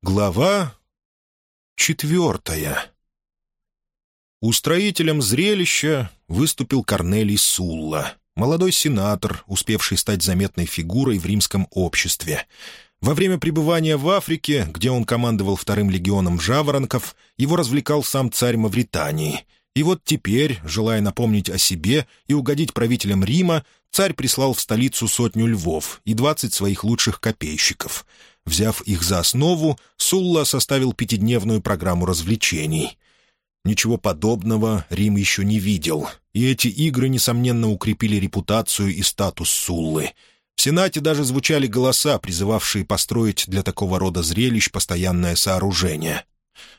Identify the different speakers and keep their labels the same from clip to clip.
Speaker 1: Глава четвертая Устроителем зрелища выступил Корнелий Сулла, молодой сенатор, успевший стать заметной фигурой в римском обществе. Во время пребывания в Африке, где он командовал вторым легионом жаворонков, его развлекал сам царь Мавритании. И вот теперь, желая напомнить о себе и угодить правителям Рима, царь прислал в столицу сотню львов и двадцать своих лучших копейщиков — Взяв их за основу, Сулла составил пятидневную программу развлечений. Ничего подобного Рим еще не видел, и эти игры, несомненно, укрепили репутацию и статус Суллы. В Сенате даже звучали голоса, призывавшие построить для такого рода зрелищ постоянное сооружение.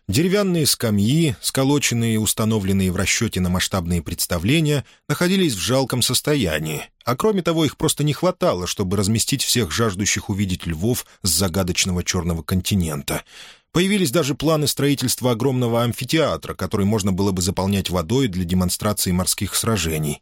Speaker 1: Деревянные скамьи, сколоченные и установленные в расчете на масштабные представления, находились в жалком состоянии, а кроме того их просто не хватало, чтобы разместить всех жаждущих увидеть львов с загадочного черного континента. Появились даже планы строительства огромного амфитеатра, который можно было бы заполнять водой для демонстрации морских сражений.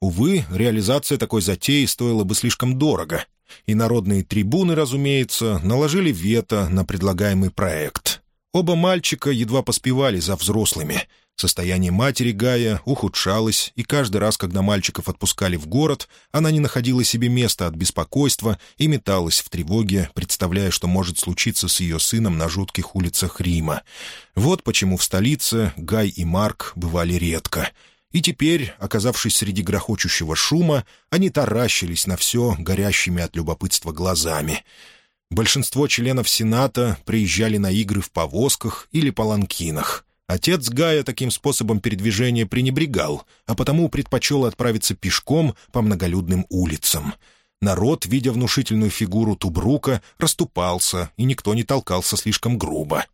Speaker 1: Увы, реализация такой затеи стоила бы слишком дорого, и народные трибуны, разумеется, наложили вето на предлагаемый проект — Оба мальчика едва поспевали за взрослыми. Состояние матери Гая ухудшалось, и каждый раз, когда мальчиков отпускали в город, она не находила себе места от беспокойства и металась в тревоге, представляя, что может случиться с ее сыном на жутких улицах Рима. Вот почему в столице Гай и Марк бывали редко. И теперь, оказавшись среди грохочущего шума, они таращились на все горящими от любопытства глазами — Большинство членов Сената приезжали на игры в повозках или паланкинах. Отец Гая таким способом передвижения пренебрегал, а потому предпочел отправиться пешком по многолюдным улицам. Народ, видя внушительную фигуру Тубрука, расступался, и никто не толкался слишком грубо.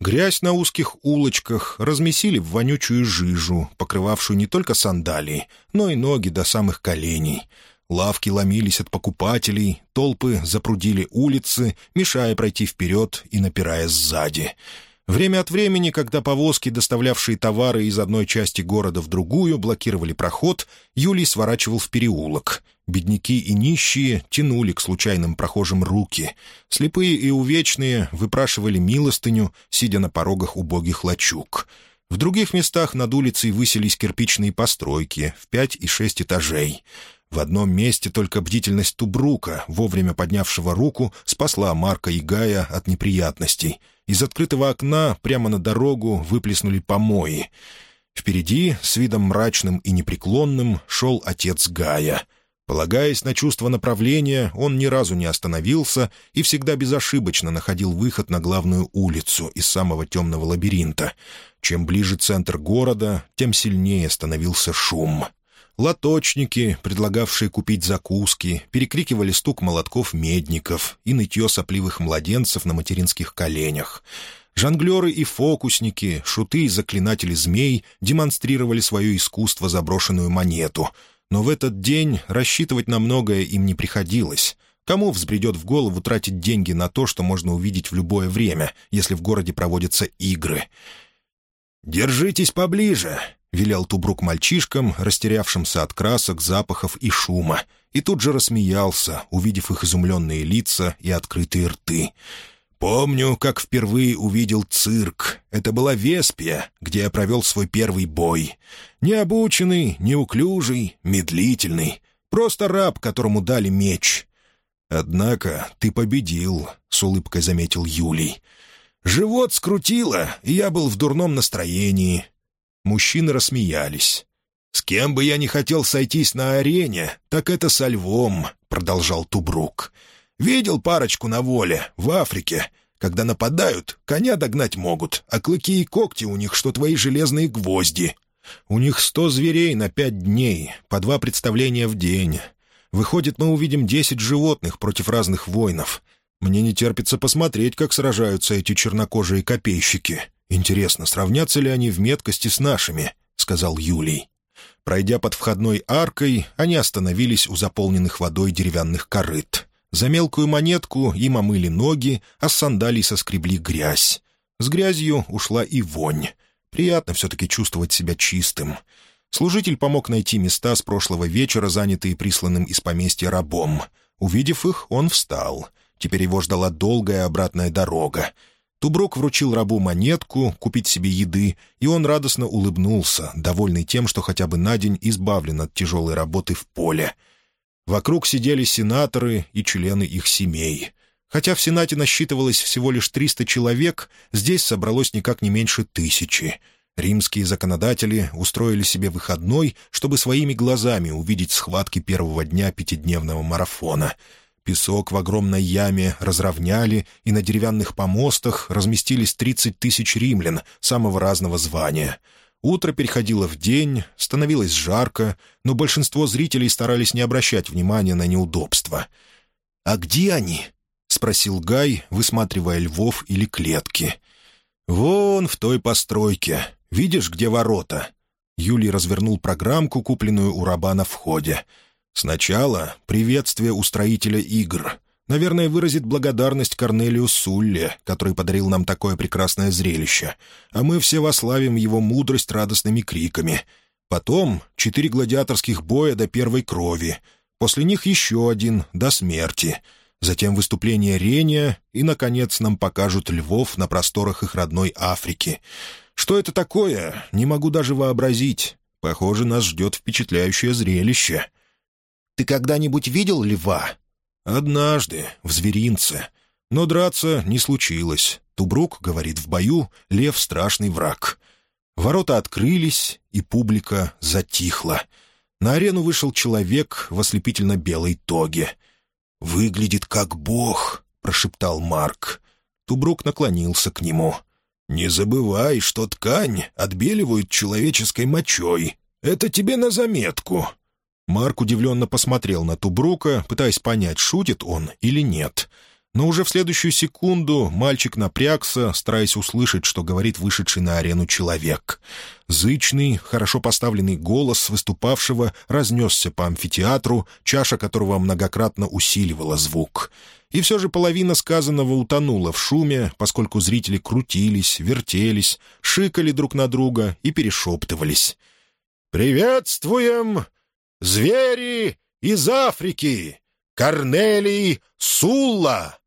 Speaker 1: Грязь на узких улочках размесили в вонючую жижу, покрывавшую не только сандалии, но и ноги до самых коленей — Лавки ломились от покупателей, толпы запрудили улицы, мешая пройти вперед и напирая сзади. Время от времени, когда повозки, доставлявшие товары из одной части города в другую, блокировали проход, Юлий сворачивал в переулок. Бедняки и нищие тянули к случайным прохожим руки. Слепые и увечные выпрашивали милостыню, сидя на порогах убогих лачуг. В других местах над улицей высились кирпичные постройки в пять и шесть этажей — в одном месте только бдительность Тубрука, вовремя поднявшего руку, спасла Марка и Гая от неприятностей. Из открытого окна прямо на дорогу выплеснули помои. Впереди, с видом мрачным и непреклонным, шел отец Гая. Полагаясь на чувство направления, он ни разу не остановился и всегда безошибочно находил выход на главную улицу из самого темного лабиринта. Чем ближе центр города, тем сильнее становился шум — Лоточники, предлагавшие купить закуски, перекрикивали стук молотков медников и нытье сопливых младенцев на материнских коленях. Жонглеры и фокусники, шуты и заклинатели змей демонстрировали свое искусство заброшенную монету. Но в этот день рассчитывать на многое им не приходилось. Кому взбредет в голову тратить деньги на то, что можно увидеть в любое время, если в городе проводятся игры? «Держитесь поближе!» — велел Тубрук мальчишкам, растерявшимся от красок, запахов и шума, и тут же рассмеялся, увидев их изумленные лица и открытые рты. «Помню, как впервые увидел цирк. Это была Веспия, где я провел свой первый бой. Необученный, неуклюжий, медлительный. Просто раб, которому дали меч». «Однако ты победил», — с улыбкой заметил Юлий. «Живот скрутило, и я был в дурном настроении. Мужчины рассмеялись. «С кем бы я не хотел сойтись на арене, так это со львом», — продолжал Тубрук. «Видел парочку на воле, в Африке. Когда нападают, коня догнать могут, а клыки и когти у них, что твои железные гвозди. У них сто зверей на пять дней, по два представления в день. Выходит, мы увидим десять животных против разных воинов. Мне не терпится посмотреть, как сражаются эти чернокожие копейщики. «Интересно, сравнятся ли они в меткости с нашими?» — сказал Юлий. Пройдя под входной аркой, они остановились у заполненных водой деревянных корыт. За мелкую монетку им омыли ноги, а с сандалий соскребли грязь. С грязью ушла и вонь. Приятно все-таки чувствовать себя чистым. Служитель помог найти места с прошлого вечера, занятые присланным из поместья рабом. Увидев их, он встал. Теперь его ждала долгая обратная дорога. Туброк вручил рабу монетку купить себе еды, и он радостно улыбнулся, довольный тем, что хотя бы на день избавлен от тяжелой работы в поле. Вокруг сидели сенаторы и члены их семей. Хотя в Сенате насчитывалось всего лишь 300 человек, здесь собралось никак не меньше тысячи. Римские законодатели устроили себе выходной, чтобы своими глазами увидеть схватки первого дня пятидневного марафона — Песок в огромной яме разровняли, и на деревянных помостах разместились 30 тысяч римлян самого разного звания. Утро переходило в день, становилось жарко, но большинство зрителей старались не обращать внимания на неудобства. «А где они?» — спросил Гай, высматривая львов или клетки. «Вон в той постройке. Видишь, где ворота?» Юлий развернул программку, купленную у раба на входе — Сначала приветствие устроителя игр. Наверное, выразит благодарность Корнелию Сулле, который подарил нам такое прекрасное зрелище. А мы все вославим его мудрость радостными криками. Потом четыре гладиаторских боя до первой крови. После них еще один до смерти. Затем выступление Рения, и, наконец, нам покажут львов на просторах их родной Африки. Что это такое, не могу даже вообразить. Похоже, нас ждет впечатляющее зрелище. Ты когда-нибудь видел льва?» «Однажды, в зверинце. Но драться не случилось. Тубрук, говорит, в бою лев — страшный враг». Ворота открылись, и публика затихла. На арену вышел человек в ослепительно-белой тоге. «Выглядит как бог», — прошептал Марк. Тубрук наклонился к нему. «Не забывай, что ткань отбеливают человеческой мочой. Это тебе на заметку. Марк удивленно посмотрел на Тубрука, пытаясь понять, шутит он или нет. Но уже в следующую секунду мальчик напрягся, стараясь услышать, что говорит вышедший на арену человек. Зычный, хорошо поставленный голос выступавшего разнесся по амфитеатру, чаша которого многократно усиливала звук. И все же половина сказанного утонула в шуме, поскольку зрители крутились, вертелись, шикали друг на друга и перешептывались. «Приветствуем Звери из Африки! Корнелий Сулла!»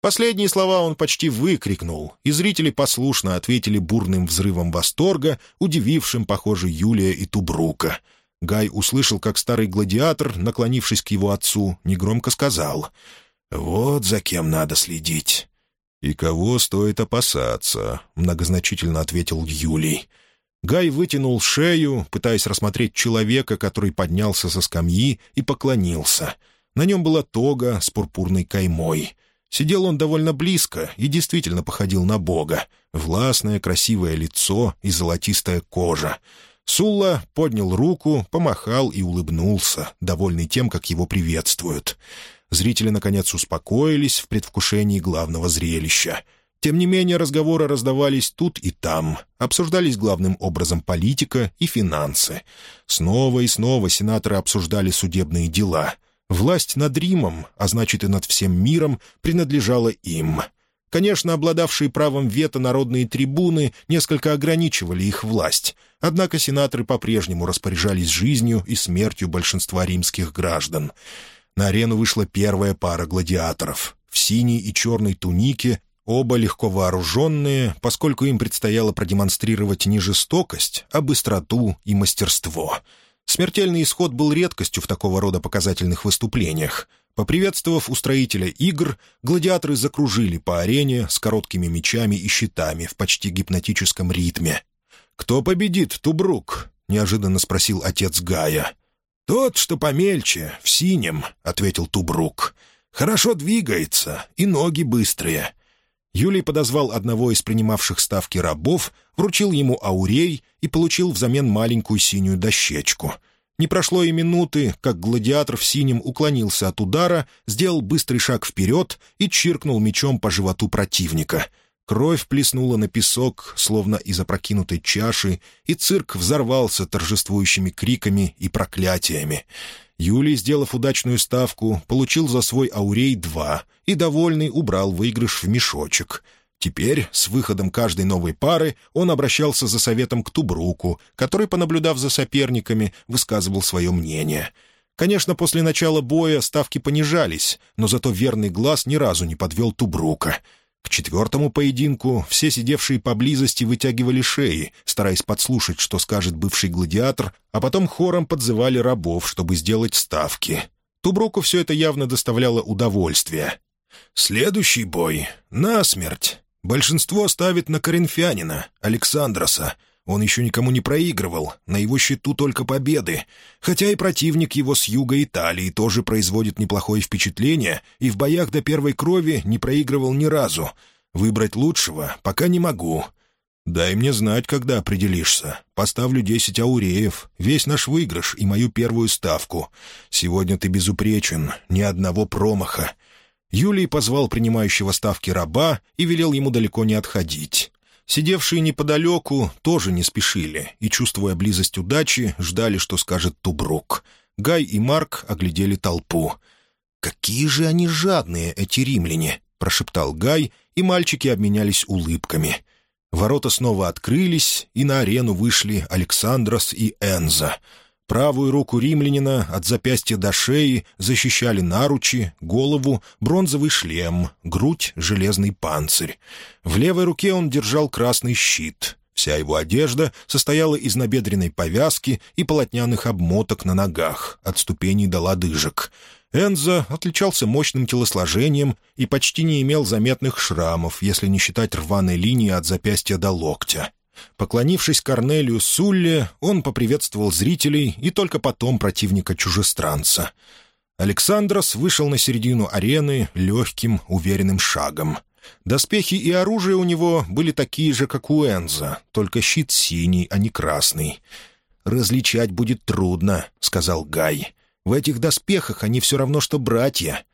Speaker 1: Последние слова он почти выкрикнул, и зрители послушно ответили бурным взрывом восторга, удивившим, похоже, Юлия и Тубрука. Гай услышал, как старый гладиатор, наклонившись к его отцу, негромко сказал «Вот за кем надо следить». «И кого стоит опасаться», — многозначительно ответил Юлий. Гай вытянул шею, пытаясь рассмотреть человека, который поднялся со скамьи и поклонился. На нем была тога с пурпурной каймой. Сидел он довольно близко и действительно походил на бога. Властное, красивое лицо и золотистая кожа. Сулла поднял руку, помахал и улыбнулся, довольный тем, как его приветствуют. Зрители, наконец, успокоились в предвкушении главного зрелища — тем не менее, разговоры раздавались тут и там. Обсуждались главным образом политика и финансы. Снова и снова сенаторы обсуждали судебные дела. Власть над Римом, а значит и над всем миром, принадлежала им. Конечно, обладавшие правом вето народные трибуны несколько ограничивали их власть, однако сенаторы по-прежнему распоряжались жизнью и смертью большинства римских граждан. На арену вышла первая пара гладиаторов — в синей и черной тунике Оба легко вооруженные, поскольку им предстояло продемонстрировать не жестокость, а быстроту и мастерство. Смертельный исход был редкостью в такого рода показательных выступлениях. Поприветствовав устроителя игр, гладиаторы закружили по арене с короткими мечами и щитами в почти гипнотическом ритме. «Кто победит, Тубрук?» — неожиданно спросил отец Гая. «Тот, что помельче, в синем», — ответил Тубрук. «Хорошо двигается, и ноги быстрые. Юлий подозвал одного из принимавших ставки рабов, вручил ему аурей и получил взамен маленькую синюю дощечку. Не прошло и минуты, как гладиатор в синем уклонился от удара, сделал быстрый шаг вперед и чиркнул мечом по животу противника. Кровь плеснула на песок, словно из опрокинутой чаши, и цирк взорвался торжествующими криками и проклятиями. Юлий, сделав удачную ставку, получил за свой аурей два и, довольный, убрал выигрыш в мешочек. Теперь, с выходом каждой новой пары, он обращался за советом к Тубруку, который, понаблюдав за соперниками, высказывал свое мнение. Конечно, после начала боя ставки понижались, но зато верный глаз ни разу не подвел Тубрука. К четвертому поединку все сидевшие поблизости вытягивали шеи, стараясь подслушать, что скажет бывший гладиатор, а потом хором подзывали рабов, чтобы сделать ставки. Тубруку все это явно доставляло удовольствие. «Следующий бой — насмерть. Большинство ставит на коринфянина, Александроса. Он еще никому не проигрывал, на его счету только победы. Хотя и противник его с юга Италии тоже производит неплохое впечатление и в боях до первой крови не проигрывал ни разу. Выбрать лучшего пока не могу. Дай мне знать, когда определишься. Поставлю десять ауреев, весь наш выигрыш и мою первую ставку. Сегодня ты безупречен, ни одного промаха. Юлий позвал принимающего ставки раба и велел ему далеко не отходить. Сидевшие неподалеку тоже не спешили и, чувствуя близость удачи, ждали, что скажет Тубрук. Гай и Марк оглядели толпу. «Какие же они жадные, эти римляне!» — прошептал Гай, и мальчики обменялись улыбками. Ворота снова открылись, и на арену вышли Александрос и Энза — Правую руку римлянина от запястья до шеи защищали наручи, голову — бронзовый шлем, грудь — железный панцирь. В левой руке он держал красный щит. Вся его одежда состояла из набедренной повязки и полотняных обмоток на ногах, от ступеней до лодыжек. Энза отличался мощным телосложением и почти не имел заметных шрамов, если не считать рваной линии от запястья до локтя. Поклонившись Корнелию Сулле, он поприветствовал зрителей и только потом противника-чужестранца. Александрос вышел на середину арены легким, уверенным шагом. Доспехи и оружие у него были такие же, как у Энза, только щит синий, а не красный. «Различать будет трудно», — сказал Гай. «В этих доспехах они все равно, что братья».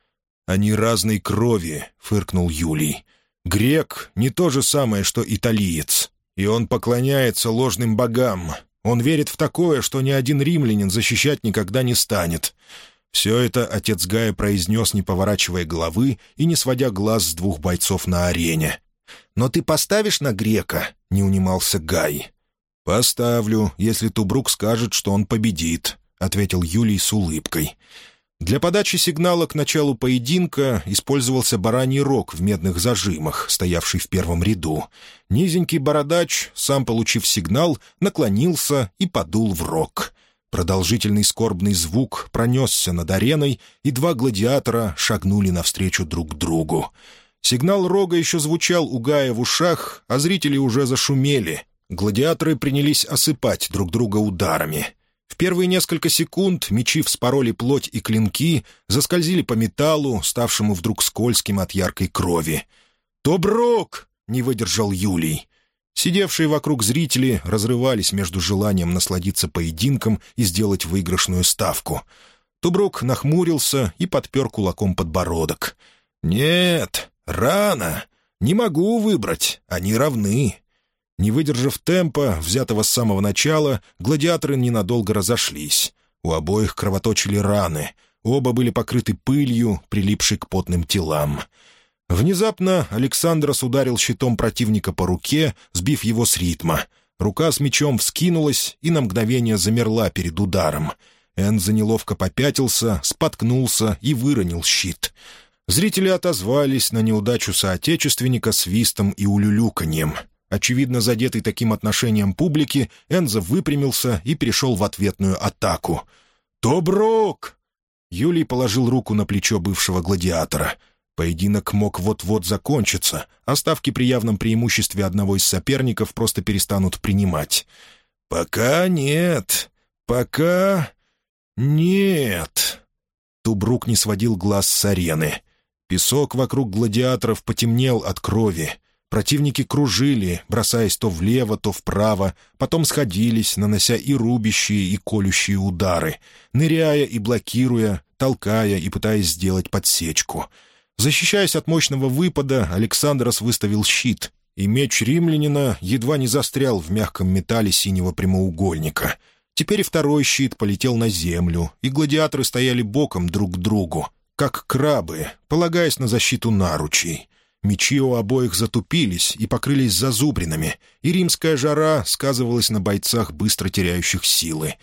Speaker 1: «Они разной крови», — фыркнул Юлий. «Грек — не то же самое, что италиец. И он поклоняется ложным богам. Он верит в такое, что ни один римлянин защищать никогда не станет. Все это отец Гая произнес, не поворачивая головы и не сводя глаз с двух бойцов на арене. «Но ты поставишь на грека?» — не унимался Гай. «Поставлю, если Тубрук скажет, что он победит», — ответил Юлий с улыбкой. Для подачи сигнала к началу поединка использовался бараний рог в медных зажимах, стоявший в первом ряду. Низенький бородач, сам получив сигнал, наклонился и подул в рог. Продолжительный скорбный звук пронесся над ареной, и два гладиатора шагнули навстречу друг другу. Сигнал рога еще звучал у Гая в ушах, а зрители уже зашумели. Гладиаторы принялись осыпать друг друга ударами — в первые несколько секунд мечи вспороли плоть и клинки, заскользили по металлу, ставшему вдруг скользким от яркой крови. «Тоброк!» — не выдержал Юлий. Сидевшие вокруг зрители разрывались между желанием насладиться поединком и сделать выигрышную ставку. Тубрук нахмурился и подпер кулаком подбородок. «Нет, рано. Не могу выбрать. Они равны. Не выдержав темпа, взятого с самого начала, гладиаторы ненадолго разошлись. У обоих кровоточили раны. Оба были покрыты пылью, прилипшей к потным телам. Внезапно Александрос ударил щитом противника по руке, сбив его с ритма. Рука с мечом вскинулась и на мгновение замерла перед ударом. Энза неловко попятился, споткнулся и выронил щит. Зрители отозвались на неудачу соотечественника свистом и улюлюканьем — Очевидно, задетый таким отношением публики, Энзо выпрямился и перешел в ответную атаку. «Тоброк!» Юлий положил руку на плечо бывшего гладиатора. Поединок мог вот-вот закончиться, а ставки при явном преимуществе одного из соперников просто перестанут принимать. «Пока нет. Пока нет». Тубрук не сводил глаз с арены. Песок вокруг гладиаторов потемнел от крови. Противники кружили, бросаясь то влево, то вправо, потом сходились, нанося и рубящие, и колющие удары, ныряя и блокируя, толкая и пытаясь сделать подсечку. Защищаясь от мощного выпада, Александрос выставил щит, и меч римлянина едва не застрял в мягком металле синего прямоугольника. Теперь второй щит полетел на землю, и гладиаторы стояли боком друг к другу, как крабы, полагаясь на защиту наручей. Мечи у обоих затупились и покрылись зазубринами, и римская жара сказывалась на бойцах, быстро теряющих силы.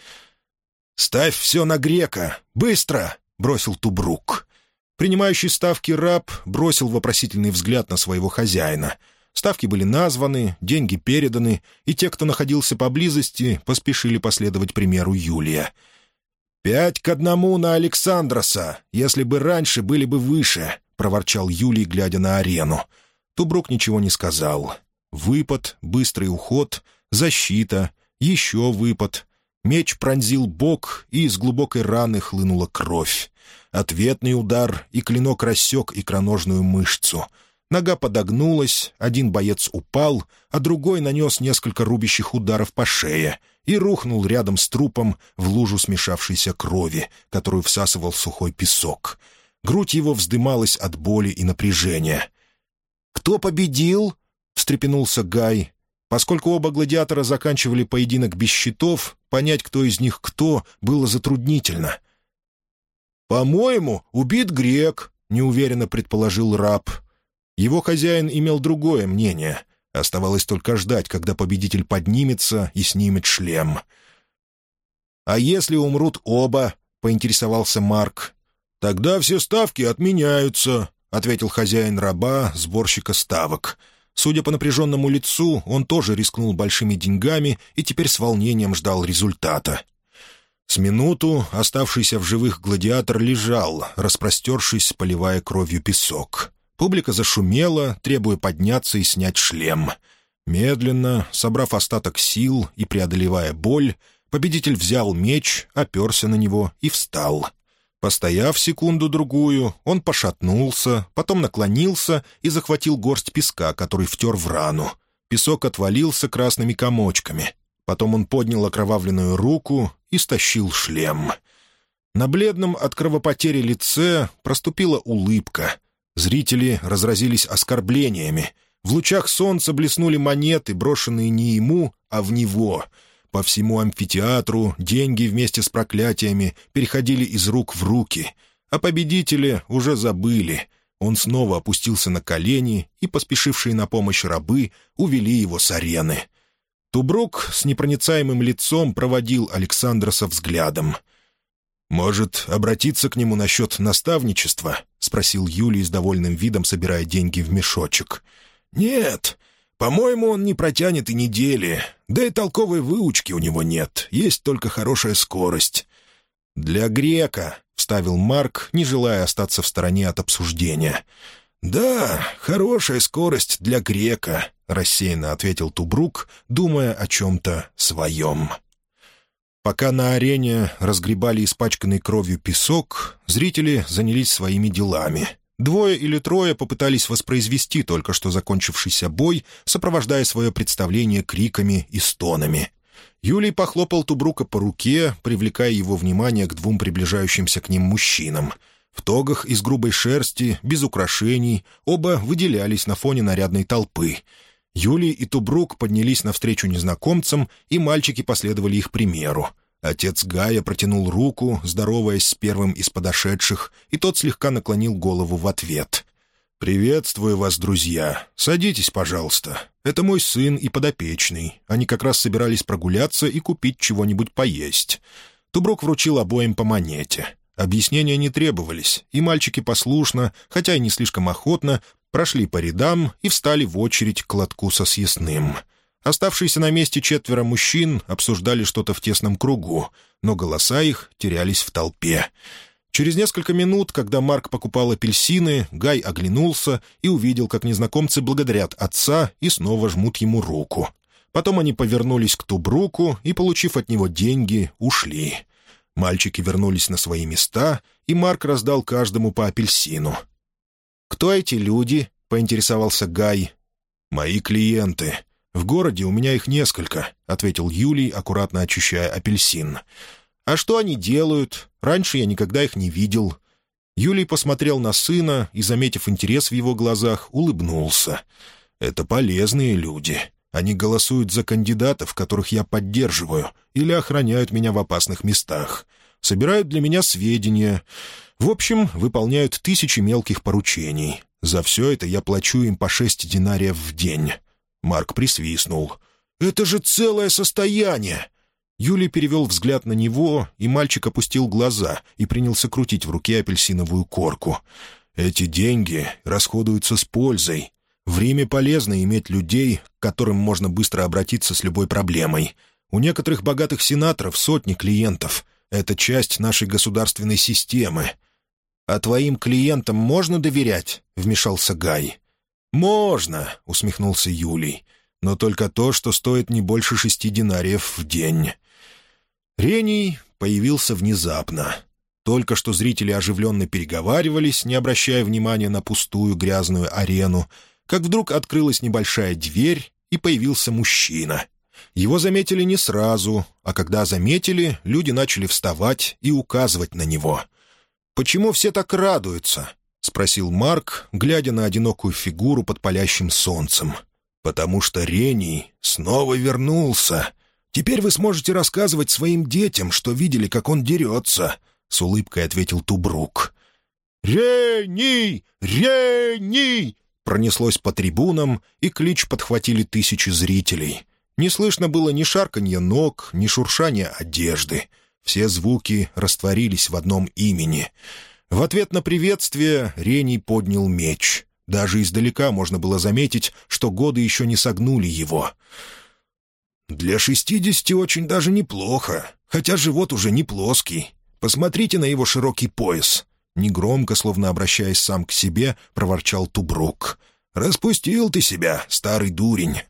Speaker 1: «Ставь все на грека! Быстро!» — бросил Тубрук. Принимающий ставки раб бросил вопросительный взгляд на своего хозяина. Ставки были названы, деньги переданы, и те, кто находился поблизости, поспешили последовать примеру Юлия. «Пять к одному на Александроса, если бы раньше были бы выше», — проворчал Юлий, глядя на арену. Тубрук ничего не сказал. Выпад, быстрый уход, защита, еще выпад. Меч пронзил бок, и из глубокой раны хлынула кровь. Ответный удар, и клинок рассек икроножную мышцу. Нога подогнулась, один боец упал, а другой нанес несколько рубящих ударов по шее и рухнул рядом с трупом в лужу смешавшейся крови, которую всасывал сухой песок. Грудь его вздымалась от боли и напряжения. «Кто победил?» — встрепенулся Гай. Поскольку оба гладиатора заканчивали поединок без щитов, понять, кто из них кто, было затруднительно. «По-моему, убит грек», — неуверенно предположил раб. Его хозяин имел другое мнение. Оставалось только ждать, когда победитель поднимется и снимет шлем. «А если умрут оба?» — поинтересовался Марк. «Тогда все ставки отменяются», — ответил хозяин раба, сборщика ставок. Судя по напряженному лицу, он тоже рискнул большими деньгами и теперь с волнением ждал результата. С минуту оставшийся в живых гладиатор лежал, распростершись, поливая кровью песок. Публика зашумела, требуя подняться и снять шлем. Медленно, собрав остаток сил и преодолевая боль, победитель взял меч, оперся на него и встал. Постояв секунду-другую, он пошатнулся, потом наклонился и захватил горсть песка, который втер в рану. Песок отвалился красными комочками. Потом он поднял окровавленную руку и стащил шлем. На бледном от кровопотери лице проступила улыбка. Зрители разразились оскорблениями. В лучах солнца блеснули монеты, брошенные не ему, а в него. По всему амфитеатру деньги вместе с проклятиями переходили из рук в руки. А победители уже забыли. Он снова опустился на колени, и поспешившие на помощь рабы увели его с арены — Тубрук с непроницаемым лицом проводил Александра со взглядом. «Может, обратиться к нему насчет наставничества?» — спросил Юлий с довольным видом, собирая деньги в мешочек. «Нет, по-моему, он не протянет и недели. Да и толковой выучки у него нет, есть только хорошая скорость». «Для грека», — вставил Марк, не желая остаться в стороне от обсуждения. «Да, хорошая скорость для грека», — рассеянно ответил Тубрук, думая о чем-то своем. Пока на арене разгребали испачканный кровью песок, зрители занялись своими делами. Двое или трое попытались воспроизвести только что закончившийся бой, сопровождая свое представление криками и стонами. Юлий похлопал Тубрука по руке, привлекая его внимание к двум приближающимся к ним мужчинам — в тогах из грубой шерсти, без украшений, оба выделялись на фоне нарядной толпы. Юлий и Тубрук поднялись навстречу незнакомцам, и мальчики последовали их примеру. Отец Гая протянул руку, здороваясь с первым из подошедших, и тот слегка наклонил голову в ответ. «Приветствую вас, друзья. Садитесь, пожалуйста. Это мой сын и подопечный. Они как раз собирались прогуляться и купить чего-нибудь поесть». Тубрук вручил обоим по монете. Объяснения не требовались, и мальчики послушно, хотя и не слишком охотно, прошли по рядам и встали в очередь к лотку со съестным. Оставшиеся на месте четверо мужчин обсуждали что-то в тесном кругу, но голоса их терялись в толпе. Через несколько минут, когда Марк покупал апельсины, Гай оглянулся и увидел, как незнакомцы благодарят отца и снова жмут ему руку. Потом они повернулись к Тубруку и, получив от него деньги, ушли. Мальчики вернулись на свои места, и Марк раздал каждому по апельсину. «Кто эти люди?» — поинтересовался Гай. «Мои клиенты. В городе у меня их несколько», — ответил Юлий, аккуратно очищая апельсин. «А что они делают? Раньше я никогда их не видел». Юлий посмотрел на сына и, заметив интерес в его глазах, улыбнулся. «Это полезные люди. Они голосуют за кандидатов, которых я поддерживаю, или охраняют меня в опасных местах. Собирают для меня сведения. В общем, выполняют тысячи мелких поручений. За все это я плачу им по шесть динариев в день». Марк присвистнул. «Это же целое состояние!» Юлий перевел взгляд на него, и мальчик опустил глаза и принялся крутить в руке апельсиновую корку. «Эти деньги расходуются с пользой. В Риме полезно иметь людей, к которым можно быстро обратиться с любой проблемой. У некоторых богатых сенаторов сотни клиентов. Это часть нашей государственной системы». «А твоим клиентам можно доверять?» — вмешался Гай. «Можно», — усмехнулся Юлий, — «но только то, что стоит не больше шести динариев в день». Рений появился внезапно. Только что зрители оживленно переговаривались, не обращая внимания на пустую грязную арену, как вдруг открылась небольшая дверь, и появился мужчина. Его заметили не сразу, а когда заметили, люди начали вставать и указывать на него. «Почему все так радуются?» — спросил Марк, глядя на одинокую фигуру под палящим солнцем. «Потому что Рений снова вернулся», Теперь вы сможете рассказывать своим детям, что видели, как он дерется», — с улыбкой ответил Тубрук. «Рени! Рени!» пронеслось по трибунам, и клич подхватили тысячи зрителей. Не слышно было ни шарканья ног, ни шуршания одежды. Все звуки растворились в одном имени. В ответ на приветствие Рений поднял меч. Даже издалека можно было заметить, что годы еще не согнули его — «Для шестидесяти очень даже неплохо, хотя живот уже не плоский. Посмотрите на его широкий пояс». Негромко, словно обращаясь сам к себе, проворчал Тубрук. «Распустил ты себя, старый дурень».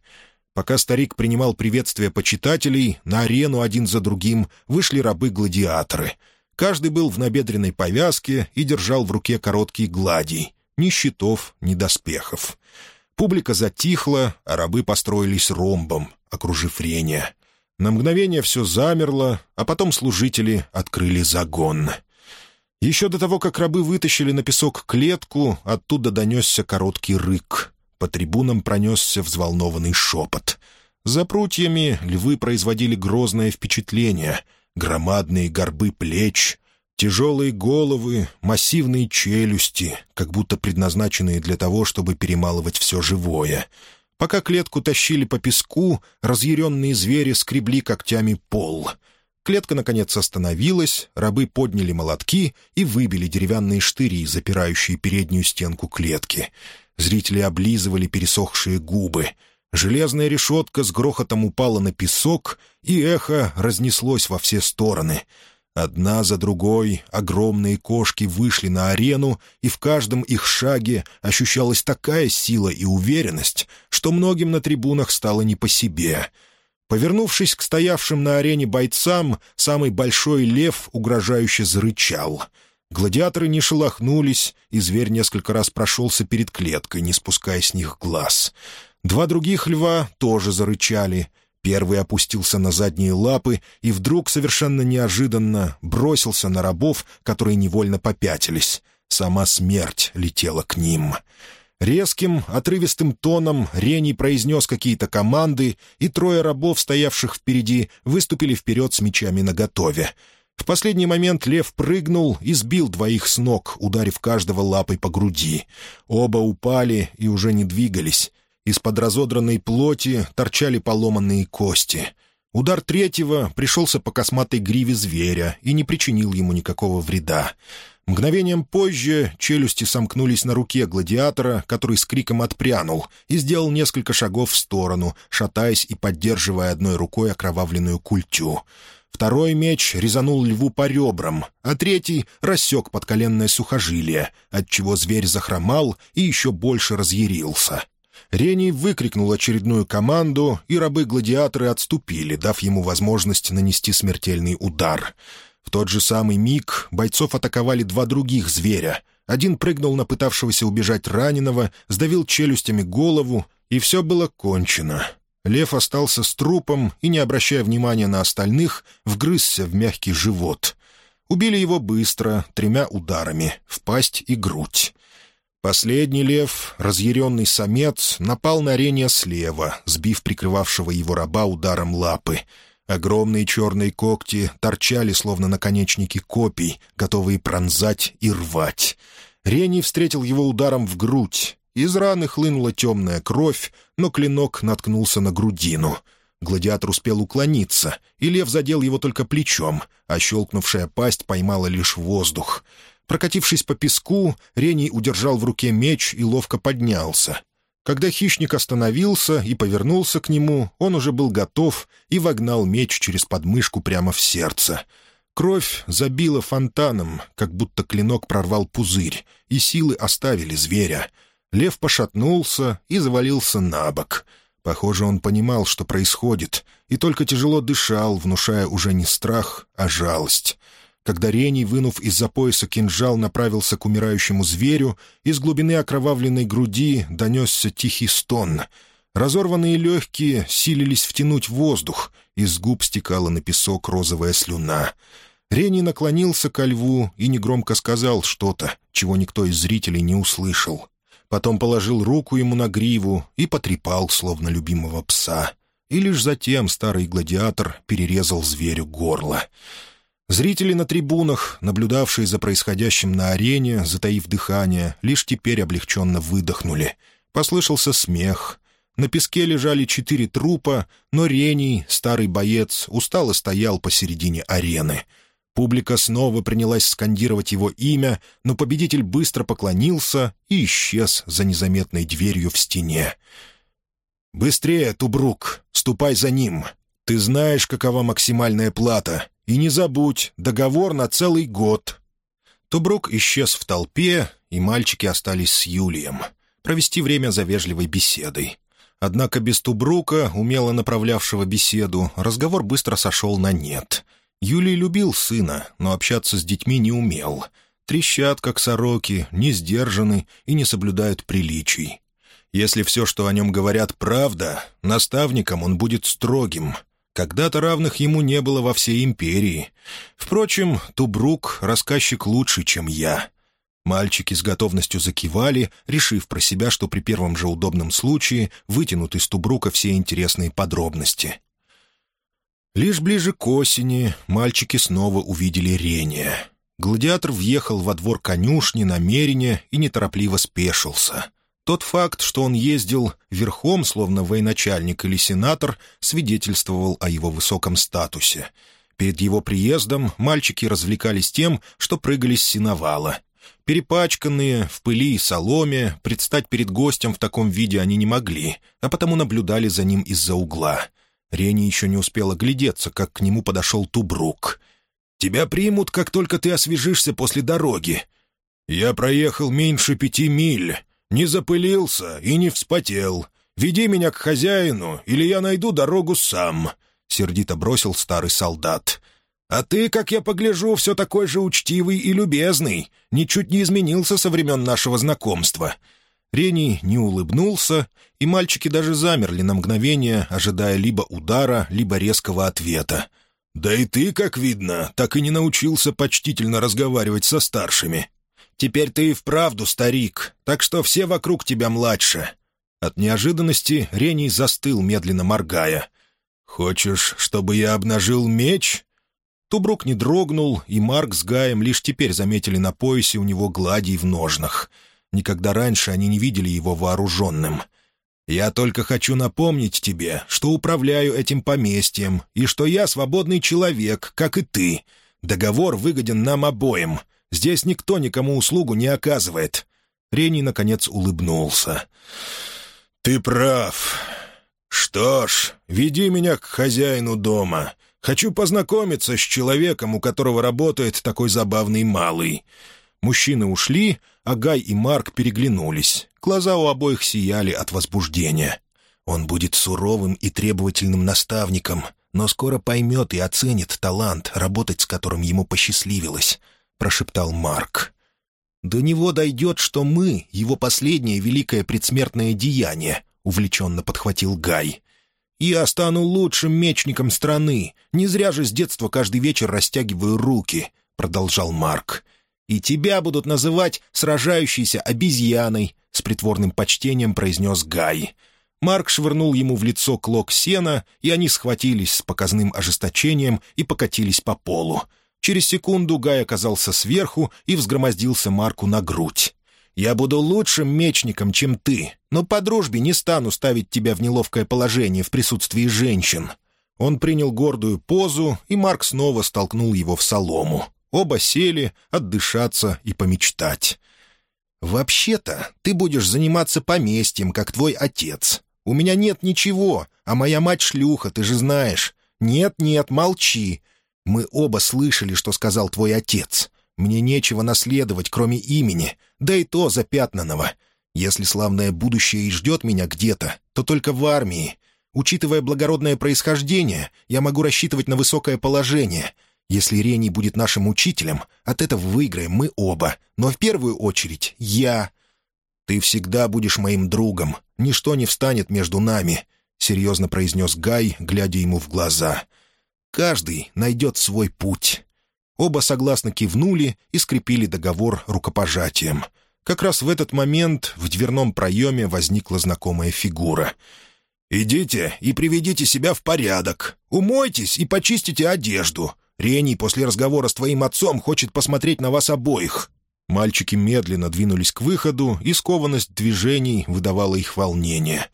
Speaker 1: Пока старик принимал приветствие почитателей, на арену один за другим вышли рабы-гладиаторы. Каждый был в набедренной повязке и держал в руке короткий гладий. Ни щитов, ни доспехов. Публика затихла, а рабы построились ромбом, окружив Реня. На мгновение все замерло, а потом служители открыли загон. Еще до того, как рабы вытащили на песок клетку, оттуда донесся короткий рык. По трибунам пронесся взволнованный шепот. За прутьями львы производили грозное впечатление. Громадные горбы плеч, тяжелые головы, массивные челюсти, как будто предназначенные для того, чтобы перемалывать все живое — Пока клетку тащили по песку, разъяренные звери скребли когтями пол. Клетка, наконец, остановилась, рабы подняли молотки и выбили деревянные штыри, запирающие переднюю стенку клетки. Зрители облизывали пересохшие губы. Железная решетка с грохотом упала на песок, и эхо разнеслось во все стороны — Одна за другой огромные кошки вышли на арену, и в каждом их шаге ощущалась такая сила и уверенность, что многим на трибунах стало не по себе. Повернувшись к стоявшим на арене бойцам, самый большой лев угрожающе зарычал. Гладиаторы не шелохнулись, и зверь несколько раз прошелся перед клеткой, не спуская с них глаз. Два других льва тоже зарычали — Первый опустился на задние лапы и вдруг, совершенно неожиданно, бросился на рабов, которые невольно попятились. Сама смерть летела к ним. Резким, отрывистым тоном Рений произнес какие-то команды, и трое рабов, стоявших впереди, выступили вперед с мечами наготове. В последний момент лев прыгнул и сбил двоих с ног, ударив каждого лапой по груди. Оба упали и уже не двигались. Из-под разодранной плоти торчали поломанные кости. Удар третьего пришелся по косматой гриве зверя и не причинил ему никакого вреда. Мгновением позже челюсти сомкнулись на руке гладиатора, который с криком отпрянул и сделал несколько шагов в сторону, шатаясь и поддерживая одной рукой окровавленную культю. Второй меч резанул льву по ребрам, а третий рассек подколенное сухожилие, отчего зверь захромал и еще больше разъярился. Рений выкрикнул очередную команду, и рабы-гладиаторы отступили, дав ему возможность нанести смертельный удар. В тот же самый миг бойцов атаковали два других зверя. Один прыгнул на пытавшегося убежать раненого, сдавил челюстями голову, и все было кончено. Лев остался с трупом и, не обращая внимания на остальных, вгрызся в мягкий живот. Убили его быстро, тремя ударами, в пасть и грудь. Последний лев, разъяренный самец, напал на Реня слева, сбив прикрывавшего его раба ударом лапы. Огромные черные когти торчали, словно наконечники копий, готовые пронзать и рвать. Рений встретил его ударом в грудь. Из раны хлынула темная кровь, но клинок наткнулся на грудину. Гладиатор успел уклониться, и лев задел его только плечом, а щелкнувшая пасть поймала лишь воздух. Прокатившись по песку, Рений удержал в руке меч и ловко поднялся. Когда хищник остановился и повернулся к нему, он уже был готов и вогнал меч через подмышку прямо в сердце. Кровь забила фонтаном, как будто клинок прорвал пузырь, и силы оставили зверя. Лев пошатнулся и завалился на бок. Похоже, он понимал, что происходит, и только тяжело дышал, внушая уже не страх, а жалость. Когда Рений, вынув из-за пояса кинжал, направился к умирающему зверю, из глубины окровавленной груди донесся тихий стон. Разорванные легкие силились втянуть воздух, из губ стекала на песок розовая слюна. Рений наклонился ко льву и негромко сказал что-то, чего никто из зрителей не услышал. Потом положил руку ему на гриву и потрепал, словно любимого пса. И лишь затем старый гладиатор перерезал зверю горло. Зрители на трибунах, наблюдавшие за происходящим на арене, затаив дыхание, лишь теперь облегченно выдохнули. Послышался смех. На песке лежали четыре трупа, но Рений, старый боец, устало стоял посередине арены. Публика снова принялась скандировать его имя, но победитель быстро поклонился и исчез за незаметной дверью в стене. «Быстрее, Тубрук, ступай за ним. Ты знаешь, какова максимальная плата. И не забудь, договор на целый год». Тубрук исчез в толпе, и мальчики остались с Юлием. Провести время за вежливой беседой. Однако без Тубрука, умело направлявшего беседу, разговор быстро сошел на нет. Юлий любил сына, но общаться с детьми не умел. Трещат, как сороки, не сдержаны и не соблюдают приличий. Если все, что о нем говорят, правда, наставником он будет строгим, когда-то равных ему не было во всей империи. Впрочем, Тубрук — рассказчик лучше, чем я. Мальчики с готовностью закивали, решив про себя, что при первом же удобном случае вытянут из Тубрука все интересные подробности. Лишь ближе к осени мальчики снова увидели Рения. Гладиатор въехал во двор конюшни намеренно и неторопливо спешился. Тот факт, что он ездил верхом, словно военачальник или сенатор, свидетельствовал о его высоком статусе. Перед его приездом мальчики развлекались тем, что прыгали с сеновала. Перепачканные, в пыли и соломе, предстать перед гостем в таком виде они не могли, а потому наблюдали за ним из-за угла. Рени еще не успела глядеться, как к нему подошел Тубрук. «Тебя примут, как только ты освежишься после дороги». «Я проехал меньше пяти миль», не запылился и не вспотел. Веди меня к хозяину, или я найду дорогу сам», — сердито бросил старый солдат. «А ты, как я погляжу, все такой же учтивый и любезный, ничуть не изменился со времен нашего знакомства». Рений не улыбнулся, и мальчики даже замерли на мгновение, ожидая либо удара, либо резкого ответа. «Да и ты, как видно, так и не научился почтительно разговаривать со старшими. Теперь ты и вправду старик, так что все вокруг тебя младше». От неожиданности Рений застыл, медленно моргая. «Хочешь, чтобы я обнажил меч?» Тубрук не дрогнул, и Марк с Гаем лишь теперь заметили на поясе у него гладий в ножнах. Никогда раньше они не видели его вооруженным. «Я только хочу напомнить тебе, что управляю этим поместьем, и что я свободный человек, как и ты. Договор выгоден нам обоим. Здесь никто никому услугу не оказывает». Рений, наконец, улыбнулся. «Ты прав. Что ж, веди меня к хозяину дома. Хочу познакомиться с человеком, у которого работает такой забавный малый». Мужчины ушли, а Гай и Марк переглянулись. Глаза у обоих сияли от возбуждения. Он будет суровым и требовательным наставником, но скоро поймет и оценит талант, работать с которым ему посчастливилось. — прошептал Марк. «До него дойдет, что мы — его последнее великое предсмертное деяние», — увлеченно подхватил Гай. «Я стану лучшим мечником страны. Не зря же с детства каждый вечер растягиваю руки», — продолжал Марк. «И тебя будут называть сражающейся обезьяной», — с притворным почтением произнес Гай. Марк швырнул ему в лицо клок сена, и они схватились с показным ожесточением и покатились по полу. Через секунду Гай оказался сверху и взгромоздился Марку на грудь. Я буду лучшим мечником, чем ты, но по дружбе не стану ставить тебя в неловкое положение в присутствии женщин». Он принял гордую позу, и Марк снова столкнул его в солому. Оба сели отдышаться и помечтать. «Вообще-то ты будешь заниматься поместьем, как твой отец. У меня нет ничего, а моя мать шлюха, ты же знаешь. Нет-нет, молчи. Мы оба слышали, что сказал твой отец. Мне нечего наследовать, кроме имени, да и то запятнанного. Если славное будущее и ждет меня где-то, то только в армии. Учитывая благородное происхождение, я могу рассчитывать на высокое положение. Если Рений будет нашим учителем, от этого выиграем мы оба, но в первую очередь я. Ты всегда будешь моим другом, ничто не встанет между нами», — серьезно произнес Гай, глядя ему в глаза. «Каждый найдет свой путь». Оба согласно кивнули и скрепили договор рукопожатием. Как раз в этот момент в дверном проеме возникла знакомая фигура. «Идите и приведите себя в порядок. Умойтесь и почистите одежду. Рений после разговора с твоим отцом хочет посмотреть на вас обоих». Мальчики медленно двинулись к выходу, и скованность движений выдавала их волнение.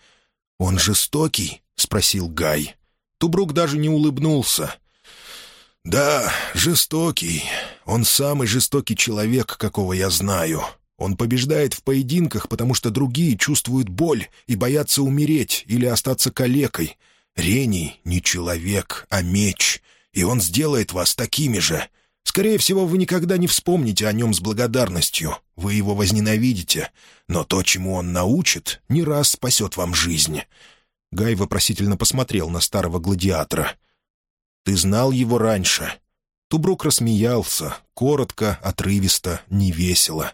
Speaker 1: «Он жестокий?» — спросил Гай. Тубрук даже не улыбнулся. «Да, жестокий. Он самый жестокий человек, какого я знаю. Он побеждает в поединках, потому что другие чувствуют боль и боятся умереть или остаться калекой. Рений не человек, а меч, и он сделает вас такими же. Скорее всего, вы никогда не вспомните о нем с благодарностью. Вы его возненавидите. Но то, чему он научит, не раз спасет вам жизнь». Гай вопросительно посмотрел на старого гладиатора. «Ты знал его раньше?» Тубрук рассмеялся, коротко, отрывисто, невесело.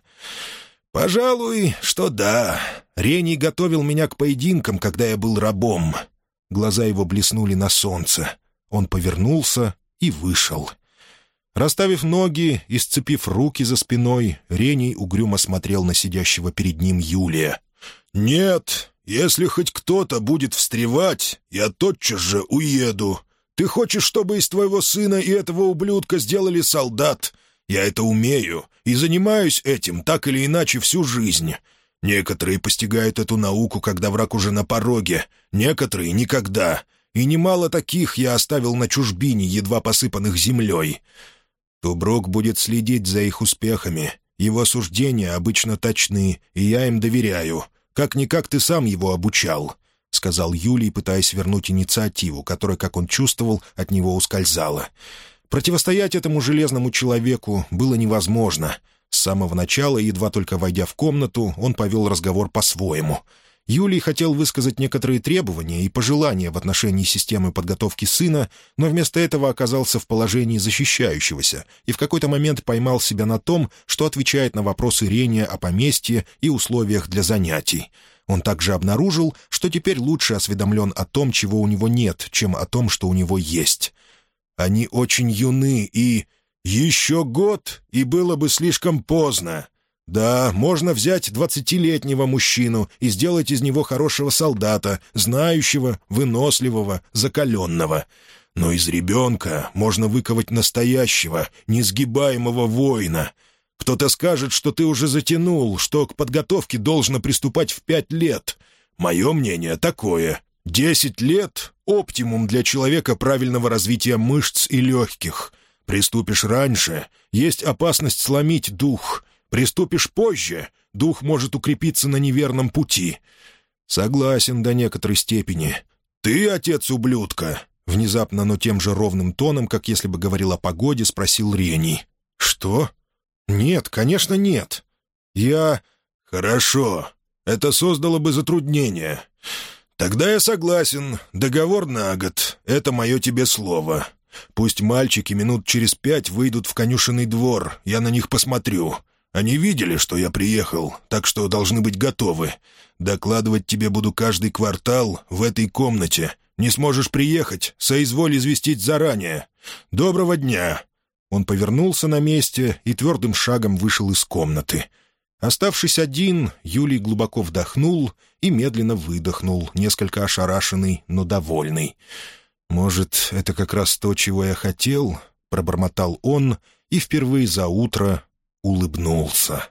Speaker 1: «Пожалуй, что да. Рений готовил меня к поединкам, когда я был рабом». Глаза его блеснули на солнце. Он повернулся и вышел. Расставив ноги и сцепив руки за спиной, Рений угрюмо смотрел на сидящего перед ним Юлия. «Нет, если хоть кто-то будет встревать, я тотчас же уеду. Ты хочешь, чтобы из твоего сына и этого ублюдка сделали солдат? Я это умею и занимаюсь этим так или иначе всю жизнь. Некоторые постигают эту науку, когда враг уже на пороге, некоторые — никогда. И немало таких я оставил на чужбине, едва посыпанных землей. Туброк будет следить за их успехами. Его суждения обычно точны, и я им доверяю. Как-никак ты сам его обучал. — сказал Юлий, пытаясь вернуть инициативу, которая, как он чувствовал, от него ускользала. Противостоять этому железному человеку было невозможно. С самого начала, едва только войдя в комнату, он повел разговор по-своему. Юлий хотел высказать некоторые требования и пожелания в отношении системы подготовки сына, но вместо этого оказался в положении защищающегося и в какой-то момент поймал себя на том, что отвечает на вопросы Рения о поместье и условиях для занятий. Он также обнаружил, что теперь лучше осведомлен о том, чего у него нет, чем о том, что у него есть. Они очень юны и... Еще год, и было бы слишком поздно. Да, можно взять двадцатилетнего мужчину и сделать из него хорошего солдата, знающего, выносливого, закаленного. Но из ребенка можно выковать настоящего, несгибаемого воина — кто-то скажет, что ты уже затянул, что к подготовке должно приступать в пять лет. Мое мнение такое. Десять лет — оптимум для человека правильного развития мышц и легких. Приступишь раньше — есть опасность сломить дух. Приступишь позже — дух может укрепиться на неверном пути. Согласен до некоторой степени. Ты, отец ублюдка, Внезапно, но тем же ровным тоном, как если бы говорил о погоде, спросил Рений. «Что?» «Нет, конечно, нет. Я...» «Хорошо. Это создало бы затруднение. Тогда я согласен. Договор на год. Это мое тебе слово. Пусть мальчики минут через пять выйдут в конюшенный двор. Я на них посмотрю. Они видели, что я приехал, так что должны быть готовы. Докладывать тебе буду каждый квартал в этой комнате. Не сможешь приехать, соизволь известить заранее. Доброго дня!» Он повернулся на месте и твердым шагом вышел из комнаты. Оставшись один, Юлий глубоко вдохнул и медленно выдохнул, несколько ошарашенный, но довольный. «Может, это как раз то, чего я хотел?» — пробормотал он и впервые за утро улыбнулся.